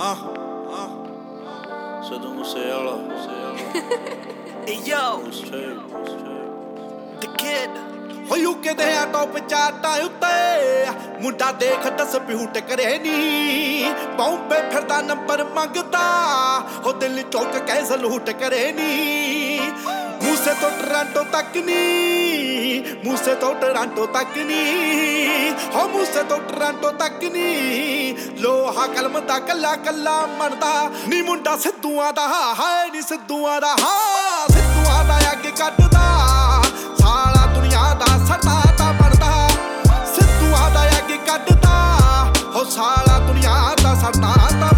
ਹਾਂ ਹਾਂ ਸਦੋਂ Moosewala Yo, Moose the kid. ਹੋ ਯੂਕੇ ਦੇ ਆ ਟੌਪ ਚਾਰਟਾਂ ਉੱਤੇ ਮੁੰਡਾ ਦੇਖ ਡਿਸਪਿਊਟ ਕਰੇ ਨੀ ਬੰਬੇ ਫਿਰਦਾ ਨੰਬਰ ਮੰਗਦਾ ਹੋ ਦਿਲ ਚੌਕ ਕੈ ਸਲੂਟ ਕਰੇ ਨੀ ਮੂਸੇ ਤੋਂ ਟਰਾਂਟੋ ਤੱਕ ਨੀ ਮੂਸੇ ਤੋਂ ਟਰਾਂਟੋ ਤੱਕ ਨੀ ਹੋ ਮੂਸੇ ਤੋਂ ਟਰਾਂਟੋ ਤੱਕ ਨੀ ਲੋਹਾ ਕਲਮ ਦਾ ਕੱਲਾ ਕੱਲਾ ਮਣਦਾ ਨੀ ਮੁੰਡਾ ਸਿੱਧੂਆਂ ਦਾ, ਹਾਏ ਨੀ ਸਿੱਧੂਆਂ ਦਾ, ਹਾ ਸਿੱਧੂਆਂ ਦਾ ਅੱਗੇ ਕੱਢਦਾ। ਸਾਲਾ ਦੁਨੀਆ ਦਾ ਸੱਟਾ ਤਾਂ ਬਣਦਾ। ਸਿੱਧੂਆਂ ਦਾ ਅੱਗ ਕੱਢਦਾ। ਹੋ ਸਾਲਾ ਦੁਨੀਆ ਦਾ ਸੱਟਾ ਤਾਂ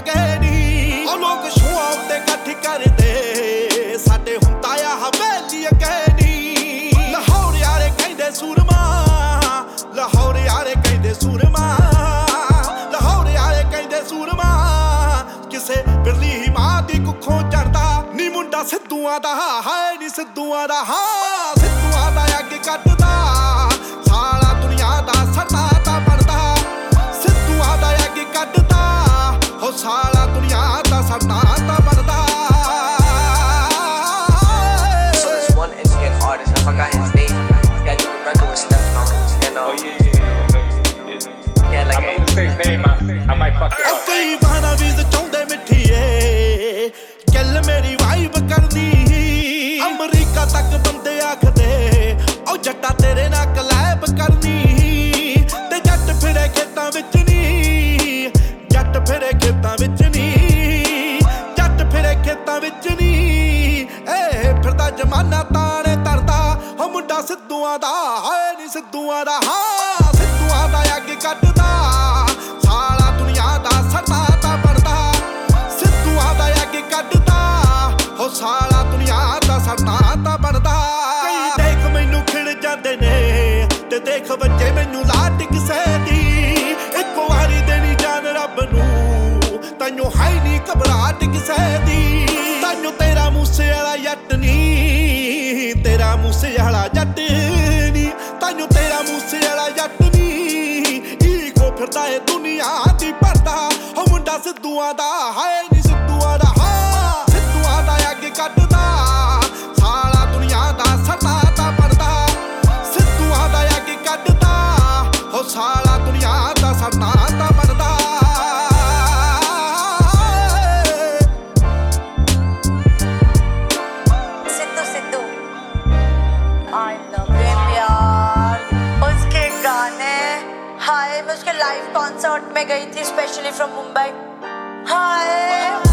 ਹਨੇਰੀ ਵਗੈਰੀ ਉਹ ਲੋਕ ਸ਼ੂਆਂ ਉੱਤੇ ਇਕੱਠ ਕਰਦੇ। ਸਾਡੇ ਹੁੰਦਾ ਆ ਹਵੇਲੀ ਅਕੈਨੀ ਲਾਹੌਰ ਯਾਰੇ ਕਹਿੰਦੇ ਸੂਰਮਾ। ਲਾਹੌਰ ਯਾਰੇ ਕਹਿੰਦੇ ਸੂਰਮਾ। ਲਾਹੌਰ ਯਾਰੇ ਕਹਿੰਦੇ ਸੂਰਮਾ। ਕਿਸੇ ਬਿਰਲੀ ਹੀ ਮਾਂ ਦੀ ਕੁੱਖੋਂ ਚੜਦਾ ਨੀ ਮੁੰਡਾ ਸਿੱਧੂਆਂ ਦਾ, ਹਾਏ ਨੀ ਸਿੱਧੂਆਂ ਦਾ। ਹਾਂ say his name. I, I might fuck it up. ਕਈ ਬਹਾਨਾ ਵੀ ਚਾਹੁੰਦੇ ਮਿੱਠੀਏ। ਗੱਲ ਮੇਰੀ ਵਾਈਬ ਕਰਦੀ ਅਮਰੀਕਾ ਤੱਕ ਬੰਦੇ ਆਖਦੇ ਉਹ ਜੱਟਾ ਤੇਰੇ ਨਾਲ ਕਲੈਬ ਕਰਨੀ ਤੇ ਜੱਟ ਫਿਰੇ ਖੇਤਾਂ ਵਿੱਚ ਨਹੀਂ ਜੱਟ ਫਿਰੇ ਖੇਤਾਂ ਵਿੱਚ ਨਹੀਂ ਜੱਟ ਫਿਰੇ ਖੇਤਾਂ ਵਿੱਚ ਨਹੀਂ ਏ ਫਿਰਦਾ ਜਮਾਨਾ ਤਾਣੇ ਤਰਦਾ। ਹੋ ਮੁੰਡਾ ਸਿੱਧੂਆਂ ਦਾ ਹਾਏ ਨੀ ਸਿੱਧੂਆਂ ਦਾ। ਹਾਂ ਸਿੱਧੂਆਂ ਦਾ ਅੱਗ ਕੱਢਦਾ ਦੁਨੀਆ ਦਾ ਬਣਦਾ। ਸਿੱਧੂਆਂ ਦਾ ਅੱਗੇ ਕੱਢਦਾ। ਹੋ ਸਾਲਾ ਦੁਨੀਆ ਦਾ ਸੱਟਾ ਬਣਦਾ। ਕਈ ਦੇਖ ਮੈਨੂੰ ਖਿੜ ਜਾਂਦੇ ਨੇ ਤੇ ਦੇਖ ਬੱਚੇ ਮੈਨੂੰ ਲਾਟ ਕਿਸੇ ਦੀ। ਇੱਕ ਵਾਰੀ ਦੇਣੀ ਜਾਨ ਰੱਬ ਨੂੰ, ਤੈਨੂੰ ਹੈ ਨਹੀਂ ਘਬਰਾਟ ਕਿਸੇ ਦੀ। ਤੈਨੂੰ ਤੇਰਾ ਮੂਸੇ ਵਾਲਾ ਜੱਟ ਨਹੀਂ ਤੇਰਾ ਮੂਸੇ ਵਾਲਾ ਜੱਟ ਨਹੀਂ ਤੈਨੂੰ ਤੇਰਾ ਮੂਸੇ ਵਾਲਾ ਜੱਟ ਨਹੀਂ ਈਗੋ ਫਿਰਦਾ ਏ ਦੁਨੀਆ ਸਿੱਧੂਆਂ ਦਾ ਹਾਏ ਨਹੀਂ ਸਿੱਧੂਆਂ ਦਾ ਹਾਂ ਸਿੱਧੂਆਂ ਦਾ ਅੱਗੇ ਕੱਢਦਾ ਸਾਲਾ ਦੁਨੀਆ ਦਾ ਸੱਟਾ ਤਾਂ ਬਣਦਾ ਸਿੱਧੂਆਂ ਦਾ ਅੱਗੇ ਕੱਢਦਾ ਹੋ ਸਾਲਾ ਦੁਨੀਆ ਦਾ ਸੱਟਾ ਤਾਂ ਬਣਦਾ Sidhu Sidhu I love him यार उसके गाने हाय मैं उसके लाइव कॉन्सर्ट में गई थी स्पेशली फ्रॉम मुंबई Hi.